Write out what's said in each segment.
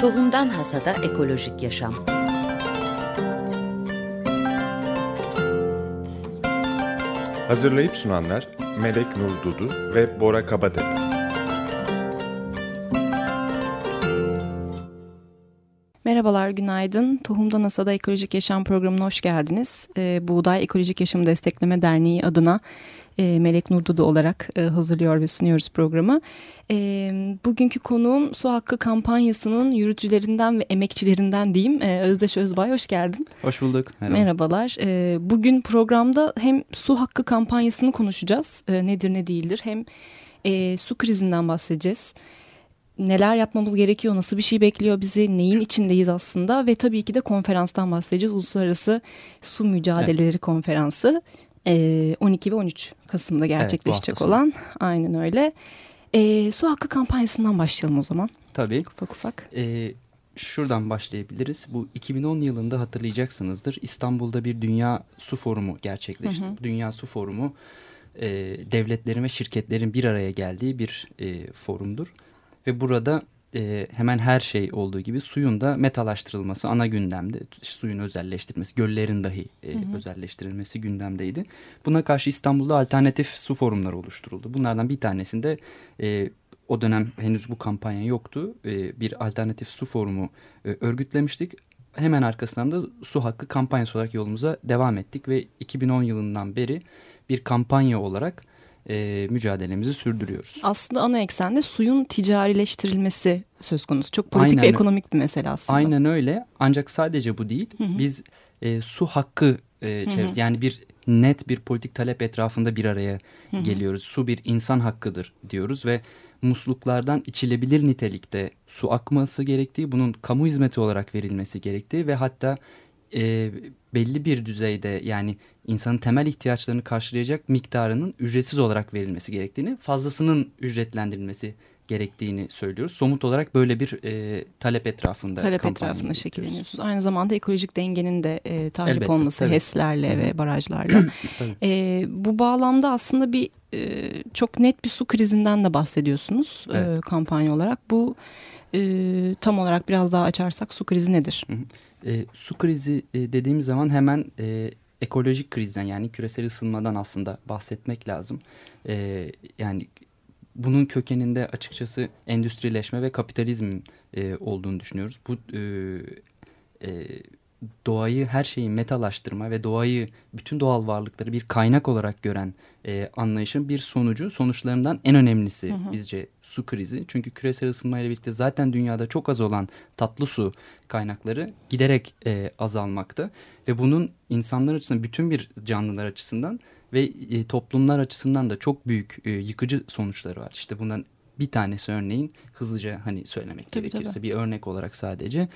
Tohumdan Hasada Ekolojik Yaşam Hazırlayıp sunanlar Melek Nur Dudu ve Bora Kabatepe. Merhabalar, günaydın. Tohumdan Hasada Ekolojik Yaşam programına hoş geldiniz. Ee, Buğday Ekolojik Yaşam Destekleme Derneği adına e, Melek Nurdudu olarak e, hazırlıyor ve sunuyoruz programı. E, bugünkü konuğum Su Hakkı kampanyasının yürütücülerinden ve emekçilerinden diyeyim. E, Özdeş Özbay hoş geldin. Hoş bulduk. Merhaba. Merhabalar. E, bugün programda hem su hakkı kampanyasını konuşacağız. E, nedir ne değildir. Hem e, su krizinden bahsedeceğiz neler yapmamız gerekiyor, nasıl bir şey bekliyor bizi, neyin içindeyiz aslında ve tabii ki de konferanstan bahsedeceğiz. Uluslararası Su Mücadeleleri evet. Konferansı. 12 ee, ve 13 Kasım'da gerçekleşecek evet, olan. Aynen öyle. E, su hakkı kampanyasından başlayalım o zaman. Tabii. Ufak ufak. E, şuradan başlayabiliriz. Bu 2010 yılında hatırlayacaksınızdır. İstanbul'da bir Dünya Su Forumu gerçekleşti. Hı hı. Dünya Su Forumu e, devletlerin ve şirketlerin bir araya geldiği bir e, forumdur. Ve burada e, hemen her şey olduğu gibi suyun da metalaştırılması ana gündemde. Suyun özelleştirilmesi, göllerin dahi e, hı hı. özelleştirilmesi gündemdeydi. Buna karşı İstanbul'da alternatif su forumları oluşturuldu. Bunlardan bir tanesinde e, o dönem henüz bu kampanya yoktu. E, bir alternatif su forumu e, örgütlemiştik. Hemen arkasından da su hakkı kampanyası olarak yolumuza devam ettik ve 2010 yılından beri bir kampanya olarak e, mücadelemizi sürdürüyoruz. Aslında ana eksende suyun ticarileştirilmesi söz konusu. Çok politik Aynen, ve ekonomik bir mesele aslında. Aynen öyle ancak sadece bu değil. Hı hı. Biz e, su hakkı e, çevresi yani bir net bir politik talep etrafında bir araya hı hı. geliyoruz. Su bir insan hakkıdır diyoruz ve musluklardan içilebilir nitelikte su akması gerektiği, bunun kamu hizmeti olarak verilmesi gerektiği ve hatta e, belli bir düzeyde yani insanın temel ihtiyaçlarını karşılayacak miktarının ücretsiz olarak verilmesi gerektiğini, fazlasının ücretlendirilmesi gerektiğini söylüyoruz. Somut olarak böyle bir e, talep etrafında talep etrafında şekilleniyorsunuz. Aynı zamanda ekolojik dengenin de e, tahrip Elbette, olması tabii. HES'lerle ve barajlarla. e, bu bağlamda aslında bir e, çok net bir su krizinden de bahsediyorsunuz evet. e, kampanya olarak. Bu e, tam olarak biraz daha açarsak su krizi nedir? Hı hı. E, su krizi e, dediğimiz zaman hemen e, ekolojik krizden yani küresel ısınmadan aslında bahsetmek lazım. E, yani bunun kökeninde açıkçası endüstrileşme ve kapitalizm e, olduğunu düşünüyoruz. Bu e, e, doğayı her şeyi metalaştırma ve doğayı bütün doğal varlıkları bir kaynak olarak gören e, anlayışın bir sonucu sonuçlarından en önemlisi hı hı. bizce su krizi. Çünkü küresel ısınmayla birlikte zaten dünyada çok az olan tatlı su kaynakları giderek e, azalmakta ve bunun insanlar açısından bütün bir canlılar açısından ve e, toplumlar açısından da çok büyük e, yıkıcı sonuçları var. İşte bundan bir tanesi örneğin hızlıca hani söylemek tabii, gerekirse tabii. bir örnek olarak sadece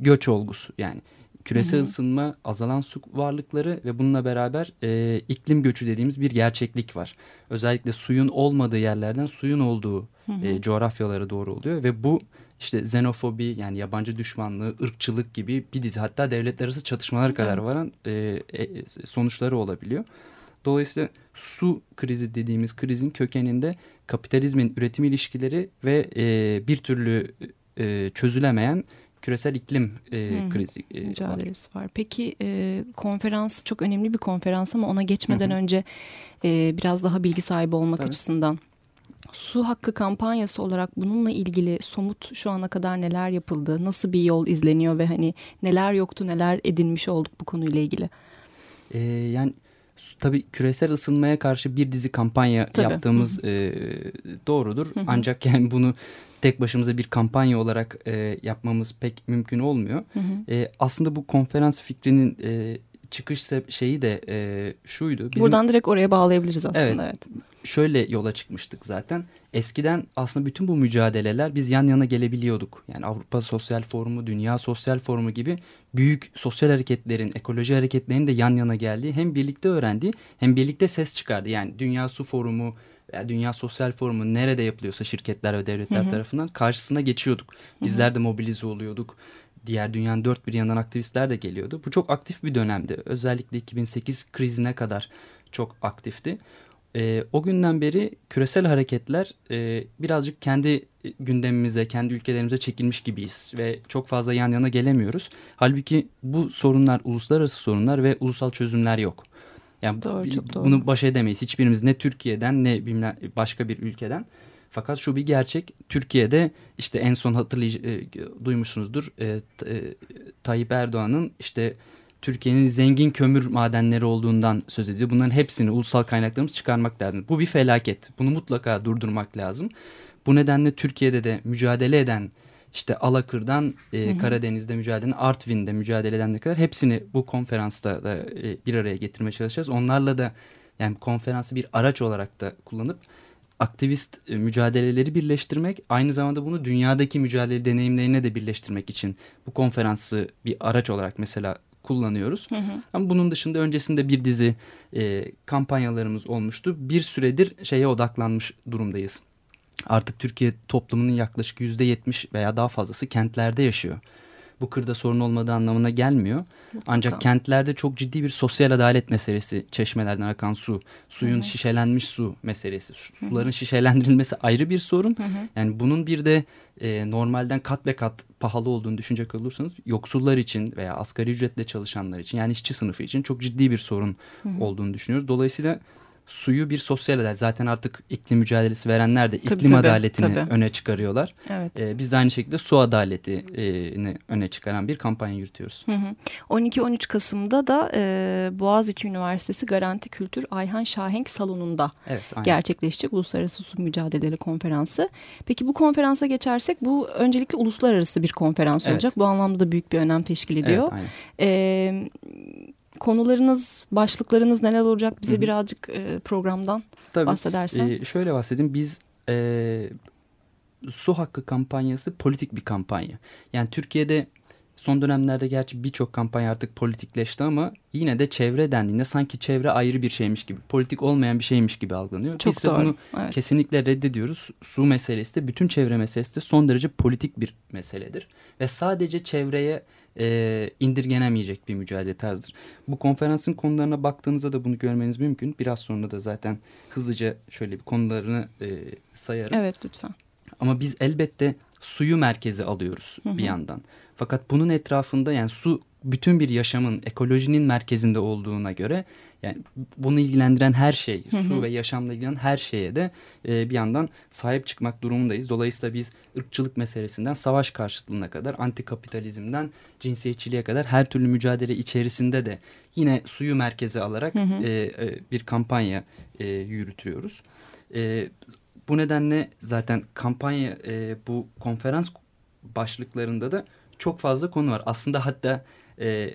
göç olgusu yani küresel hı hı. ısınma, azalan su varlıkları ve bununla beraber e, iklim göçü dediğimiz bir gerçeklik var. Özellikle suyun olmadığı yerlerden suyun olduğu hı hı. E, coğrafyalara doğru oluyor ve bu işte xenofobi yani yabancı düşmanlığı, ırkçılık gibi bir dizi hatta devletler arası çatışmalar kadar evet. varan e, e, sonuçları olabiliyor. Dolayısıyla su krizi dediğimiz krizin kökeninde kapitalizmin üretim ilişkileri ve e, bir türlü e, çözülemeyen küresel iklim e, hmm, krizi e, mücadelesi var. var. Peki e, konferans çok önemli bir konferans ama ona geçmeden hı hı. önce e, biraz daha bilgi sahibi olmak Tabii. açısından su hakkı kampanyası olarak bununla ilgili somut şu ana kadar neler yapıldı? Nasıl bir yol izleniyor ve hani neler yoktu neler edinmiş olduk bu konuyla ilgili? Ee, yani tabii küresel ısınmaya karşı bir dizi kampanya tabii. yaptığımız E, doğrudur. Hı hı. Ancak yani bunu tek başımıza bir kampanya olarak e, yapmamız pek mümkün olmuyor. Hı hı. E, aslında bu konferans fikrinin e, çıkış şeyi de e, şuydu. Bizim, Buradan direkt oraya bağlayabiliriz aslında. Evet, evet. Şöyle yola çıkmıştık zaten. Eskiden aslında bütün bu mücadeleler biz yan yana gelebiliyorduk. Yani Avrupa Sosyal Forumu, Dünya Sosyal Forumu gibi büyük sosyal hareketlerin, ekoloji hareketlerinin de yan yana geldiği hem birlikte öğrendiği hem birlikte ses çıkardı. Yani Dünya Su Forumu, veya Dünya Sosyal Forumu nerede yapılıyorsa şirketler ve devletler hı hı. tarafından karşısına geçiyorduk. Bizler hı hı. de mobilize oluyorduk. Diğer dünyanın dört bir yandan aktivistler de geliyordu. Bu çok aktif bir dönemdi. Özellikle 2008 krizine kadar çok aktifti. E, o günden beri küresel hareketler e, birazcık kendi gündemimize, kendi ülkelerimize çekilmiş gibiyiz ve çok fazla yan yana gelemiyoruz. Halbuki bu sorunlar uluslararası sorunlar ve ulusal çözümler yok. Yani doğru, çok doğru. bunu baş edemeyiz hiçbirimiz ne Türkiye'den ne başka bir ülkeden. Fakat şu bir gerçek Türkiye'de işte en son hatırlay e, duymuşsunuzdur e, e, Tayyip Erdoğan'ın işte Türkiye'nin zengin kömür madenleri olduğundan söz ediyor. Bunların hepsini ulusal kaynaklarımız çıkarmak lazım. Bu bir felaket. Bunu mutlaka durdurmak lazım. Bu nedenle Türkiye'de de mücadele eden işte Alakır'dan e, hı hı. Karadeniz'de mücadele eden Artvin'de mücadele edenler kadar hepsini bu konferansta da e, bir araya getirmeye çalışacağız. Onlarla da yani konferansı bir araç olarak da kullanıp aktivist e, mücadeleleri birleştirmek aynı zamanda bunu dünyadaki mücadele deneyimlerine de birleştirmek için bu konferansı bir araç olarak mesela kullanıyoruz. Hı hı. Ama bunun dışında öncesinde bir dizi e, kampanyalarımız olmuştu. Bir süredir şeye odaklanmış durumdayız. Artık Türkiye toplumunun yaklaşık yüzde yetmiş veya daha fazlası kentlerde yaşıyor bu kırda sorun olmadığı anlamına gelmiyor. Mutlaka. Ancak kentlerde çok ciddi bir sosyal adalet meselesi çeşmelerden akan su, suyun Hı -hı. şişelenmiş su meselesi, suların Hı -hı. şişelendirilmesi ayrı bir sorun. Hı -hı. Yani bunun bir de e, normalden kat ve kat pahalı olduğunu düşünecek olursanız yoksullar için veya asgari ücretle çalışanlar için yani işçi sınıfı için çok ciddi bir sorun Hı -hı. olduğunu düşünüyoruz. Dolayısıyla suyu bir sosyal adalet. Zaten artık iklim mücadelesi verenler de iklim tabii, adaletini tabii. öne çıkarıyorlar. Evet. Ee, biz de aynı şekilde su adaletini öne çıkaran bir kampanya yürütüyoruz. 12-13 Kasım'da da e, Boğaziçi Üniversitesi Garanti Kültür Ayhan Şahenk Salonu'nda evet, gerçekleşecek Uluslararası Su Mücadeleleri Konferansı. Peki bu konferansa geçersek bu öncelikle uluslararası bir konferans evet. olacak. Bu anlamda da büyük bir önem teşkil ediyor. Evet, aynen. E, konularınız, başlıklarınız neler olacak bize Hı -hı. birazcık e, programdan Tabii, bahsedersen. E, şöyle bahsedeyim biz e, su hakkı kampanyası politik bir kampanya. Yani Türkiye'de son dönemlerde gerçi birçok kampanya artık politikleşti ama yine de çevre dendiğinde sanki çevre ayrı bir şeymiş gibi, politik olmayan bir şeymiş gibi algılanıyor. Çok Biz doğru. bunu evet. kesinlikle reddediyoruz. Su meselesi de bütün çevre meselesi de son derece politik bir meseledir. Ve sadece çevreye e, indirgenemeyecek bir mücadele tarzıdır. Bu konferansın konularına baktığınızda da bunu görmeniz mümkün. Biraz sonra da zaten hızlıca şöyle bir konularını e, sayarım. Evet lütfen. Ama biz elbette suyu merkeze alıyoruz hı hı. bir yandan. Fakat bunun etrafında yani su bütün bir yaşamın ekolojinin merkezinde olduğuna göre yani bunu ilgilendiren her şey, hı hı. su ve yaşamla ilgilenen her şeye de e, bir yandan sahip çıkmak durumundayız. Dolayısıyla biz ırkçılık meselesinden savaş karşıtlığına kadar, antikapitalizmden cinsiyetçiliğe kadar her türlü mücadele içerisinde de yine suyu merkeze alarak hı hı. E, e, bir kampanya e, yürütüyoruz. E, bu nedenle zaten kampanya e, bu konferans başlıklarında da çok fazla konu var. Aslında hatta e,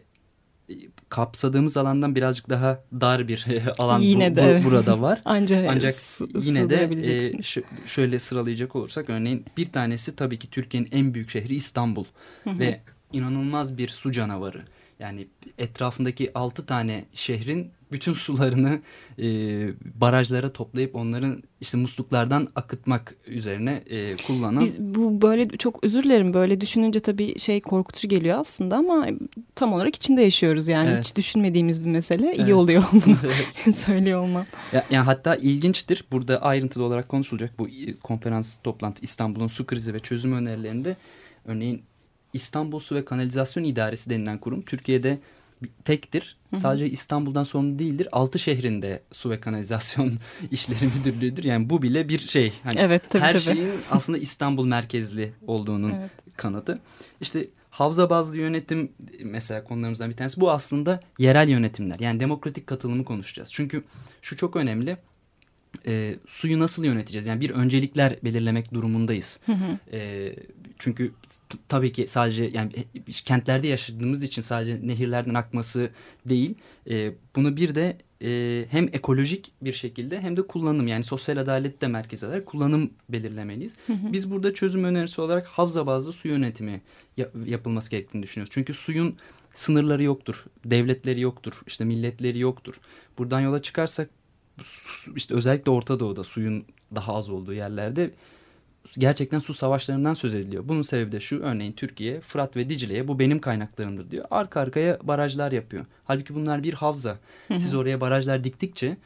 kapsadığımız alandan birazcık daha dar bir alan yine bu, de, bu, evet. burada var. Ancak, Ancak yine de e, şöyle sıralayacak olursak örneğin bir tanesi tabii ki Türkiye'nin en büyük şehri İstanbul hı hı. ve inanılmaz bir su canavarı. Yani etrafındaki altı tane şehrin bütün sularını e, barajlara toplayıp onların işte musluklardan akıtmak üzerine e, kullanan. Biz bu böyle çok özür dilerim böyle düşününce tabii şey korkutucu geliyor aslında ama tam olarak içinde yaşıyoruz yani evet. hiç düşünmediğimiz bir mesele evet. iyi oluyor bunu söylüyor olmam. Ya, yani hatta ilginçtir burada ayrıntılı olarak konuşulacak bu konferans toplantı İstanbul'un su krizi ve çözüm önerilerinde örneğin İstanbul Su ve Kanalizasyon İdaresi denilen kurum Türkiye'de tektir. Hı hı. Sadece İstanbul'dan sorumlu değildir. Altı şehrinde su ve kanalizasyon işleri müdürlüğüdür. Yani bu bile bir şey. Hani evet, tabii, her tabii. şeyin aslında İstanbul merkezli olduğunun evet. kanıtı. İşte havza bazlı yönetim mesela konularımızdan bir tanesi. Bu aslında yerel yönetimler. Yani demokratik katılımı konuşacağız. Çünkü şu çok önemli e, suyu nasıl yöneteceğiz? Yani bir öncelikler belirlemek durumundayız. Hı hı. E, çünkü tabii ki sadece yani kentlerde yaşadığımız için sadece nehirlerden akması değil. E, bunu bir de e, hem ekolojik bir şekilde hem de kullanım yani sosyal adalet de merkez alarak kullanım belirlemeliyiz. Hı hı. Biz burada çözüm önerisi olarak havza bazlı su yönetimi yapılması gerektiğini düşünüyoruz. Çünkü suyun sınırları yoktur, devletleri yoktur, işte milletleri yoktur. Buradan yola çıkarsak işte özellikle Orta Doğu'da suyun daha az olduğu yerlerde gerçekten su savaşlarından söz ediliyor. Bunun sebebi de şu örneğin Türkiye Fırat ve Dicle'ye bu benim kaynaklarımdır diyor. Arka arkaya barajlar yapıyor. Halbuki bunlar bir havza. Siz oraya barajlar diktikçe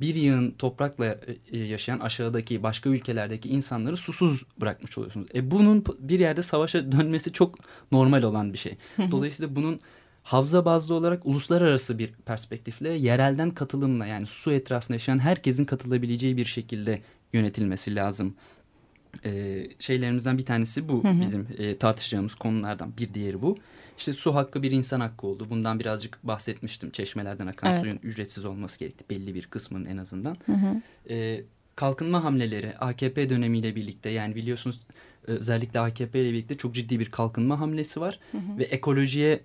bir yığın toprakla e, yaşayan aşağıdaki başka ülkelerdeki insanları susuz bırakmış oluyorsunuz. E bunun bir yerde savaşa dönmesi çok normal olan bir şey. Dolayısıyla bunun havza bazlı olarak uluslararası bir perspektifle yerelden katılımla yani su etrafında yaşayan herkesin katılabileceği bir şekilde yönetilmesi lazım. Ee, şeylerimizden bir tanesi bu bizim e, tartışacağımız konulardan bir diğeri bu. İşte su hakkı bir insan hakkı oldu. Bundan birazcık bahsetmiştim. Çeşmelerden akan evet. suyun ücretsiz olması gerekti. Belli bir kısmının en azından. Hı hı. Ee, kalkınma hamleleri AKP dönemiyle birlikte yani biliyorsunuz özellikle AKP ile birlikte çok ciddi bir kalkınma hamlesi var hı hı. ve ekolojiye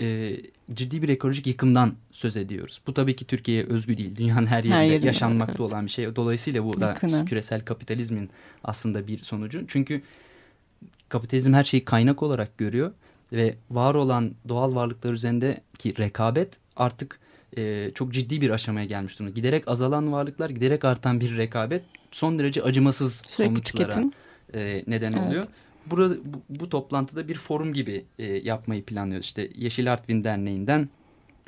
e, ciddi bir ekolojik yıkımdan söz ediyoruz. Bu tabii ki Türkiye'ye özgü değil. Dünyanın her yerinde, her yerinde yaşanmakta evet. olan bir şey. Dolayısıyla bu da Yakını. küresel kapitalizmin aslında bir sonucu. Çünkü kapitalizm her şeyi kaynak olarak görüyor ve var olan doğal varlıklar üzerindeki rekabet artık e, çok ciddi bir aşamaya gelmiş durumda. Giderek azalan varlıklar, giderek artan bir rekabet son derece acımasız Sürekli sonuçlara tüketim e, neden evet. oluyor. Burada, bu, bu toplantıda bir forum gibi e, yapmayı planlıyoruz. İşte Yeşil Artvin Derneği'nden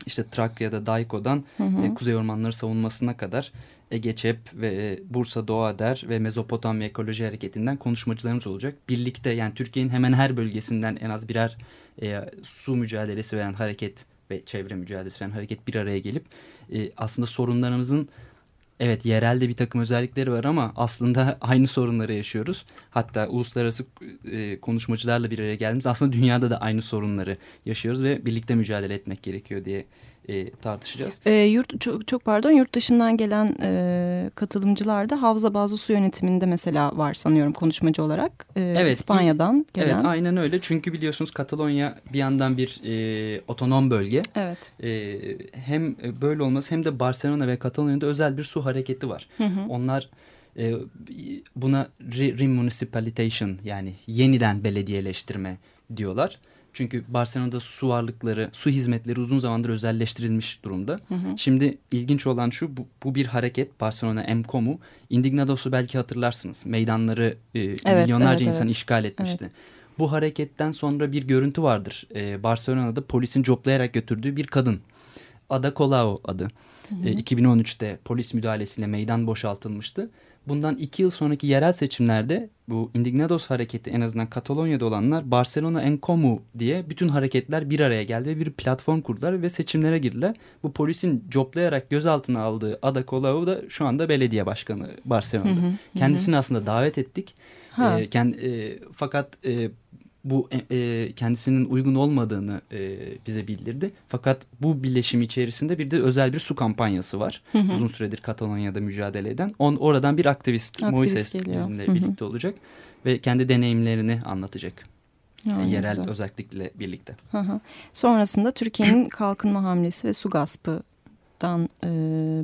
işte Trakya'da Dayko'dan hı hı. E, Kuzey Ormanları savunmasına kadar Ege Çep ve e, Bursa Doğa Der ve Mezopotamya Ekoloji Hareketi'nden konuşmacılarımız olacak. Birlikte yani Türkiye'nin hemen her bölgesinden en az birer e, su mücadelesi veren hareket ve çevre mücadelesi veren hareket bir araya gelip e, aslında sorunlarımızın evet yerelde bir takım özellikleri var ama aslında aynı sorunları yaşıyoruz. Hatta uluslararası e, konuşmacılarla bir araya geldiğimiz aslında dünyada da aynı sorunları yaşıyoruz ve birlikte mücadele etmek gerekiyor diye e, tartışacağız. E, yurt çok, çok pardon yurt dışından gelen e, katılımcılar da havza bazı su yönetiminde mesela var sanıyorum konuşmacı olarak. E, evet. İspanya'dan gelen. Evet aynen öyle çünkü biliyorsunuz Katalonya bir yandan bir e, otonom bölge. Evet. E, hem böyle olması hem de Barcelona ve Katalonya'da özel bir su hareketi var. Hı hı. Onlar e, buna remunicipalization yani yeniden belediyeleştirme diyorlar. Çünkü Barcelona'da su varlıkları, su hizmetleri uzun zamandır özelleştirilmiş durumda. Hı hı. Şimdi ilginç olan şu, bu, bu bir hareket. Barcelona Emcomu. Indignados'u belki hatırlarsınız. Meydanları e, evet, milyonlarca evet, insan evet. işgal etmişti. Evet. Bu hareketten sonra bir görüntü vardır. Ee, Barcelona'da polisin coplayarak götürdüğü bir kadın. Ada Colau adı. Hı hı. E, 2013'te polis müdahalesiyle meydan boşaltılmıştı bundan iki yıl sonraki yerel seçimlerde bu Indignados hareketi en azından Katalonya'da olanlar Barcelona en Comú diye bütün hareketler bir araya geldi ve bir platform kurdular ve seçimlere girdiler. Bu polisin coplayarak gözaltına aldığı Ada Colau da şu anda belediye başkanı Barcelona'da. Hı hı, Kendisini hı. aslında davet ettik. Ha. E, kend, e, fakat e, bu e, e, kendisinin uygun olmadığını e, bize bildirdi. Fakat bu birleşim içerisinde bir de özel bir su kampanyası var. Hı hı. Uzun süredir Katalonya'da mücadele eden. On, oradan bir aktivist, aktivist Moises geliyor. bizimle hı hı. birlikte olacak ve kendi deneyimlerini anlatacak. Ya, yerel güzel. özellikle birlikte. Hı hı. Sonrasında Türkiye'nin kalkınma hamlesi ve su gaspı dan e,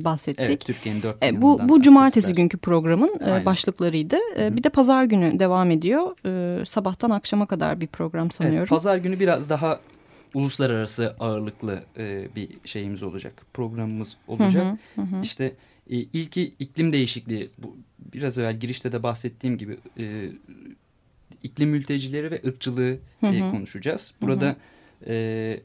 bahsettik. Evet, Türkiye'nin dört e, Bu, bu cumartesi günkü programın e, başlıklarıydı. E, bir de pazar günü devam ediyor. E, sabahtan akşama kadar bir program sanıyorum. Evet, pazar günü biraz daha uluslararası ağırlıklı e, bir şeyimiz olacak. Programımız olacak. Hı hı, hı. İşte e, ilki iklim değişikliği. Bu, biraz evvel girişte de bahsettiğim gibi e, iklim mültecileri ve ırkçılığı hı hı. E, konuşacağız. Burada hı hı. E,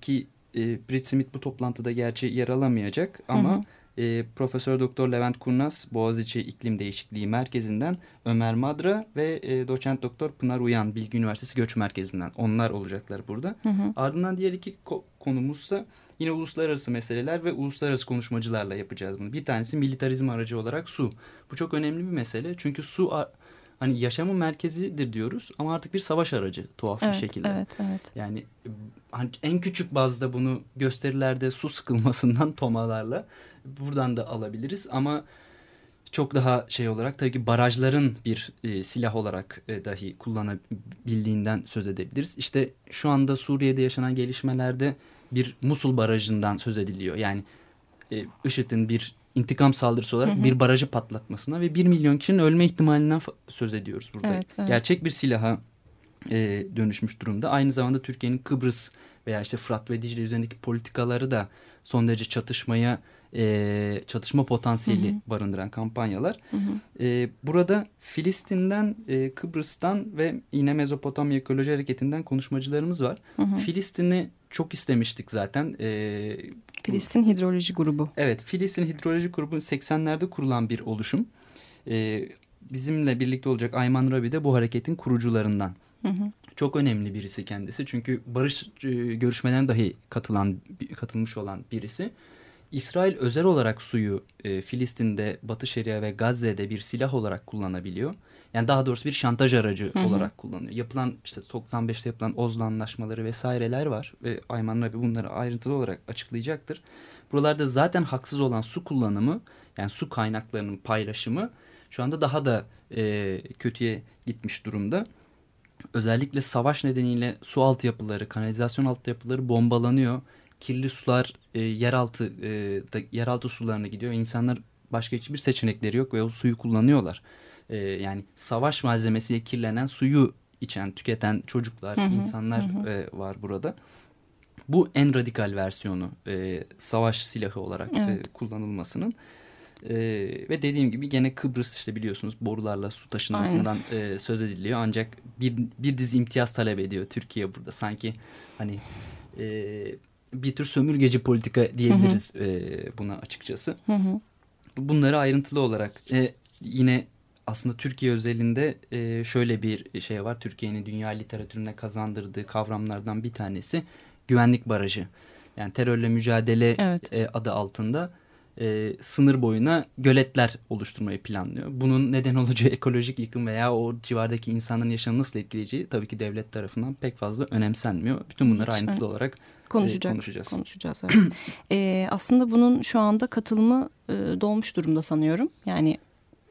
ki e, Brit Smith bu toplantıda gerçi yer alamayacak ama hı hı. E, Profesör Doktor Levent Kurnaz Boğaziçi İklim Değişikliği Merkezi'nden Ömer Madra ve e, Doçent Doktor Pınar Uyan Bilgi Üniversitesi Göç Merkezi'nden onlar olacaklar burada. Hı hı. Ardından diğer iki ko konumuzsa yine uluslararası meseleler ve uluslararası konuşmacılarla yapacağız bunu. Bir tanesi militarizm aracı olarak su. Bu çok önemli bir mesele çünkü su hani yaşamın merkezidir diyoruz ama artık bir savaş aracı tuhaf evet, bir şekilde. Evet, evet. Yani en küçük bazda bunu gösterilerde su sıkılmasından tomalarla buradan da alabiliriz ama çok daha şey olarak tabii ki barajların bir e, silah olarak e, dahi kullanabildiğinden söz edebiliriz. İşte şu anda Suriye'de yaşanan gelişmelerde bir Musul barajından söz ediliyor. Yani e, IŞİD'in bir intikam saldırısı olarak hı hı. bir barajı patlatmasına ve bir milyon kişinin ölme ihtimalinden söz ediyoruz burada. Evet, evet. Gerçek bir silaha e, dönüşmüş durumda. Aynı zamanda Türkiye'nin Kıbrıs veya işte Fırat ve Dicle üzerindeki politikaları da son derece çatışmaya e, çatışma potansiyeli hı hı. barındıran kampanyalar. Hı hı. E, burada Filistin'den, e, Kıbrıs'tan ve yine Mezopotamya Ekoloji Hareketi'nden konuşmacılarımız var. Filistin'i çok istemiştik zaten. E, Filistin Hidroloji Grubu. Evet, Filistin Hidroloji Grubu 80'lerde kurulan bir oluşum. E, bizimle birlikte olacak Ayman Rabi de bu hareketin kurucularından. Hı hı. Çok önemli birisi kendisi çünkü barış e, görüşmelerine dahi katılan katılmış olan birisi. İsrail özel olarak suyu e, Filistin'de, Batı Şeria ve Gazze'de bir silah olarak kullanabiliyor. Yani daha doğrusu bir şantaj aracı hı hı. olarak kullanıyor. Yapılan işte 95'te yapılan Oslo anlaşmaları vesaireler var ve Ayman Rabi bunları ayrıntılı olarak açıklayacaktır. Buralarda zaten haksız olan su kullanımı yani su kaynaklarının paylaşımı şu anda daha da e, kötüye gitmiş durumda. Özellikle savaş nedeniyle su altyapıları, kanalizasyon altyapıları bombalanıyor. Kirli sular e, yeraltı e, da, yeraltı sularına gidiyor. İnsanlar başka hiçbir seçenekleri yok ve o suyu kullanıyorlar. E, yani savaş malzemesiyle kirlenen suyu içen, tüketen çocuklar, hı hı, insanlar hı. E, var burada. Bu en radikal versiyonu e, savaş silahı olarak e, evet. e, kullanılmasının. E, ve dediğim gibi gene Kıbrıs işte biliyorsunuz borularla su taşınmasından e, söz ediliyor. Ancak bir, bir dizi imtiyaz talep ediyor Türkiye burada. Sanki hani e, bir tür sömürgeci politika diyebiliriz hı hı. E, buna açıkçası. Hı hı. Bunları ayrıntılı olarak e, yine aslında Türkiye özelinde e, şöyle bir şey var. Türkiye'nin dünya literatürüne kazandırdığı kavramlardan bir tanesi güvenlik barajı. Yani terörle mücadele evet. e, adı altında e, sınır boyuna göletler oluşturmayı planlıyor. Bunun neden olacağı ekolojik yıkım veya o civardaki insanların yaşamını nasıl etkileyeceği tabii ki devlet tarafından pek fazla önemsenmiyor. Bütün bunları Hiç ayrıntılı mi? olarak Konuşacak, e, konuşacağız. Konuşacağız evet. e, aslında bunun şu anda katılımı e, dolmuş durumda sanıyorum. Yani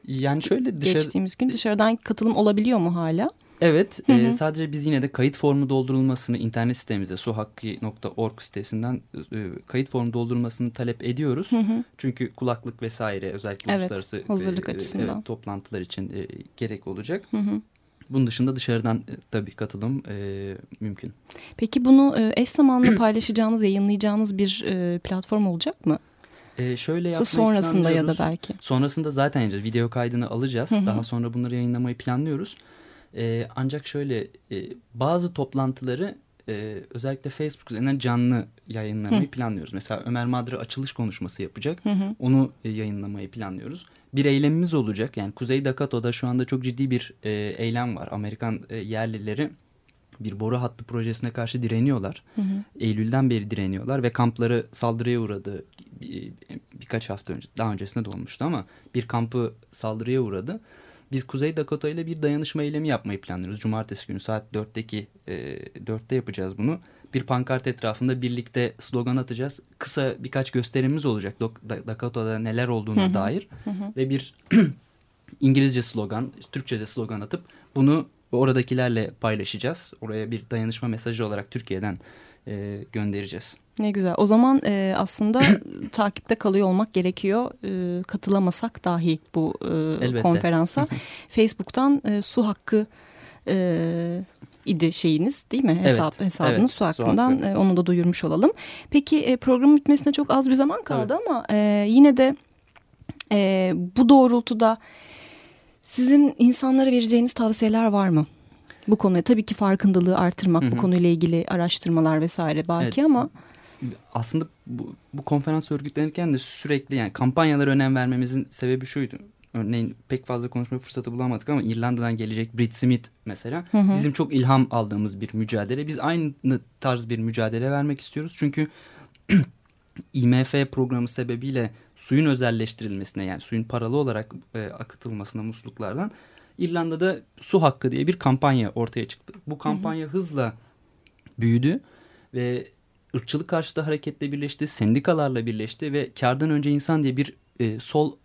yani şöyle dışarı... geçtiğimiz gün dışarıdan katılım olabiliyor mu hala? Evet hı hı. E, sadece biz yine de kayıt formu doldurulmasını internet sitemizde suhakki.org sitesinden e, kayıt formu doldurulmasını talep ediyoruz. Hı hı. Çünkü kulaklık vesaire özellikle evet, uluslararası hazırlık e, açısından. E, toplantılar için e, gerek olacak. Hı hı. Bunun dışında dışarıdan e, tabii katılım e, mümkün. Peki bunu e, eş zamanlı paylaşacağınız, yayınlayacağınız bir e, platform olacak mı? Ee, şöyle yapmayı Sonrasında ya da belki. Sonrasında zaten. Video kaydını alacağız. Hı hı. Daha sonra bunları yayınlamayı planlıyoruz. E, ancak şöyle e, bazı toplantıları e, özellikle Facebook üzerinden canlı yayınlamayı hı. planlıyoruz. Mesela Ömer Madra açılış konuşması yapacak. Hı hı. Onu e, yayınlamayı planlıyoruz. Bir eylemimiz olacak. Yani Kuzey Dakota'da şu anda çok ciddi bir e, eylem var. Amerikan e, yerlileri bir boru hattı projesine karşı direniyorlar. Hı hı. Eylül'den beri direniyorlar ve kampları saldırıya uğradı. Bir, birkaç hafta önce, daha öncesinde de olmuştu ama bir kampı saldırıya uğradı. Biz Kuzey Dakota ile bir dayanışma eylemi yapmayı planlıyoruz. Cumartesi günü saat 4'teki e, 4'te yapacağız bunu. Bir pankart etrafında birlikte slogan atacağız. Kısa birkaç gösterimimiz olacak Dakota'da neler olduğuna hı hı. dair. Hı hı. Ve bir İngilizce slogan, Türkçe'de slogan atıp bunu oradakilerle paylaşacağız. Oraya bir dayanışma mesajı olarak Türkiye'den e, göndereceğiz. Ne güzel. O zaman e, aslında takipte kalıyor olmak gerekiyor. E, katılamasak dahi bu e, konferansa. Facebook'tan e, su hakkı e, idi şeyiniz değil mi? Hesap, evet, hesabınız evet, su hakkından su hakkı. e, onu da duyurmuş olalım. Peki e, programın bitmesine çok az bir zaman kaldı evet. ama e, yine de e, bu doğrultuda sizin insanlara vereceğiniz tavsiyeler var mı? Bu konuya tabii ki farkındalığı artırmak, hı hı. bu konuyla ilgili araştırmalar vesaire belki evet. ama aslında bu, bu konferans örgütlenirken de sürekli yani kampanyalara önem vermemizin sebebi şuydu. Örneğin pek fazla konuşma fırsatı bulamadık ama İrlanda'dan gelecek Brit Smith mesela hı hı. bizim çok ilham aldığımız bir mücadele. Biz aynı tarz bir mücadele vermek istiyoruz. Çünkü IMF programı sebebiyle suyun özelleştirilmesine yani suyun paralı olarak e, akıtılmasına musluklardan İrlanda'da su hakkı diye bir kampanya ortaya çıktı. Bu kampanya hı hı. hızla büyüdü ve ırkçılık karşıtı hareketle birleşti, sendikalarla birleşti ve kardan önce insan diye bir e, sol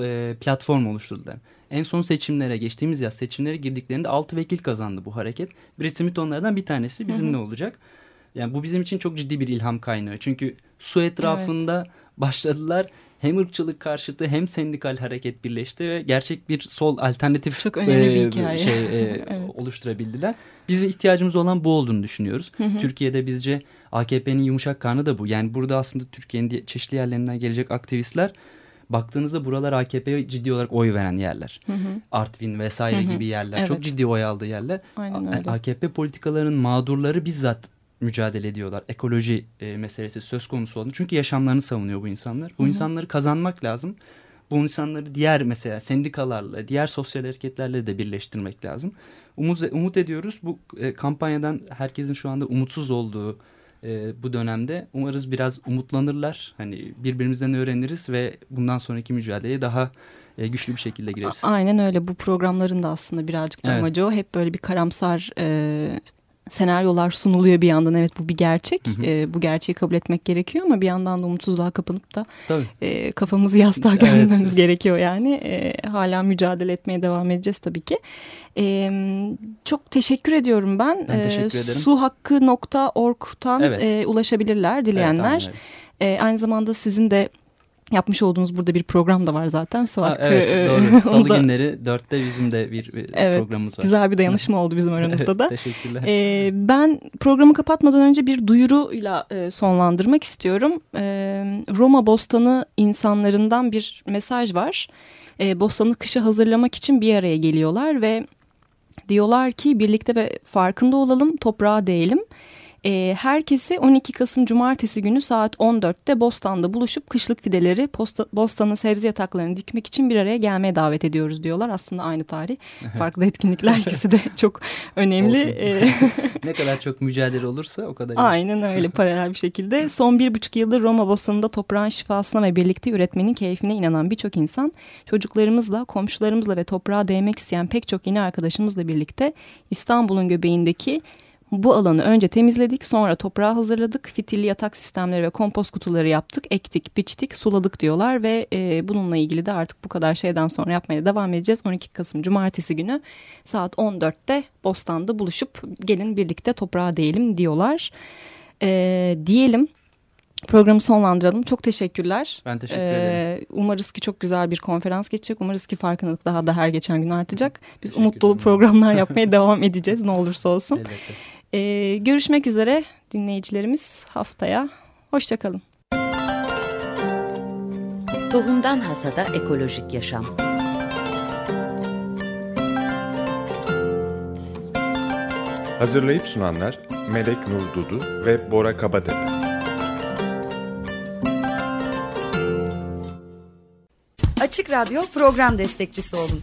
e, platform oluşturdular. En son seçimlere geçtiğimiz yaz seçimlere girdiklerinde altı vekil kazandı bu hareket. Brett Smith onlardan bir tanesi bizimle olacak. Yani bu bizim için çok ciddi bir ilham kaynağı. Çünkü su etrafında evet. Başladılar. Hem ırkçılık karşıtı hem sendikal hareket birleşti ve gerçek bir sol alternatif çok önemli bir hikaye. şey e, evet. oluşturabildiler. Bizim ihtiyacımız olan bu olduğunu düşünüyoruz. Hı hı. Türkiye'de bizce AKP'nin yumuşak karnı da bu. Yani burada aslında Türkiye'nin çeşitli yerlerinden gelecek aktivistler baktığınızda buralar AKP'ye ciddi olarak oy veren yerler. Hı hı. Artvin vesaire hı hı. gibi yerler. Evet. Çok ciddi oy aldığı yerler. Aynen öyle. AKP politikalarının mağdurları bizzat mücadele ediyorlar. Ekoloji e, meselesi söz konusu oldu. Çünkü yaşamlarını savunuyor bu insanlar. Bu hı hı. insanları kazanmak lazım. Bu insanları diğer mesela sendikalarla, diğer sosyal hareketlerle de birleştirmek lazım. Umut, umut ediyoruz bu e, kampanyadan herkesin şu anda umutsuz olduğu e, bu dönemde umarız biraz umutlanırlar. Hani birbirimizden öğreniriz ve bundan sonraki mücadeleye daha e, güçlü bir şekilde gireriz. Aynen öyle bu programların da aslında birazcık da evet. amacı o. Hep böyle bir karamsar e, senaryolar sunuluyor bir yandan evet bu bir gerçek hı hı. E, bu gerçeği kabul etmek gerekiyor ama bir yandan da umutsuzluğa kapınıp da e, kafamızı yastığa gömmemiz evet. gerekiyor yani e, hala mücadele etmeye devam edeceğiz tabii ki e, çok teşekkür ediyorum ben, ben teşekkür ederim. suhakkı.org'tan evet. e, ulaşabilirler dileyenler evet, e, aynı zamanda sizin de yapmış olduğunuz burada bir program da var zaten. Su hakkı, evet e, doğru. Salı da... günleri dörtte bizim de bir, bir evet, programımız var. Güzel bir dayanışma oldu bizim aramızda da. Teşekkürler. Ee, ben programı kapatmadan önce bir duyuruyla e, sonlandırmak istiyorum. E, Roma Bostanı insanlarından bir mesaj var. E, Bostanı kışa hazırlamak için bir araya geliyorlar ve diyorlar ki birlikte ve farkında olalım toprağa değelim. E, herkesi 12 Kasım Cumartesi günü saat 14'te Bostan'da buluşup kışlık fideleri posta, Bostan'ın sebze yataklarını dikmek için bir araya gelmeye davet ediyoruz diyorlar. Aslında aynı tarih. Farklı etkinlikler ikisi de çok önemli. E, ne kadar çok mücadele olursa o kadar iyi. Aynen öyle paralel bir şekilde. Son bir buçuk yıldır Roma Bostanı'nda toprağın şifasına ve birlikte üretmenin keyfine inanan birçok insan çocuklarımızla, komşularımızla ve toprağa değmek isteyen pek çok yeni arkadaşımızla birlikte İstanbul'un göbeğindeki bu alanı önce temizledik, sonra toprağa hazırladık, fitilli yatak sistemleri ve kompost kutuları yaptık, ektik, biçtik, suladık diyorlar ve e, bununla ilgili de artık bu kadar şeyden sonra yapmaya devam edeceğiz. 12 Kasım Cumartesi günü saat 14'te Bostan'da buluşup gelin birlikte toprağa değelim diyorlar. E, diyelim programı sonlandıralım. Çok teşekkürler. Ben teşekkür ederim. Ee, umarız ki çok güzel bir konferans geçecek. Umarız ki farkındalık daha da her geçen gün artacak. Biz umut dolu programlar yapmaya devam edeceğiz ne olursa olsun. Elbette. Ee, görüşmek üzere dinleyicilerimiz haftaya. Hoşçakalın. Tohumdan Hasada Ekolojik Yaşam Hazırlayıp sunanlar Melek Nur Dudu ve Bora Kabatepe. Açık Radyo program destekçisi olun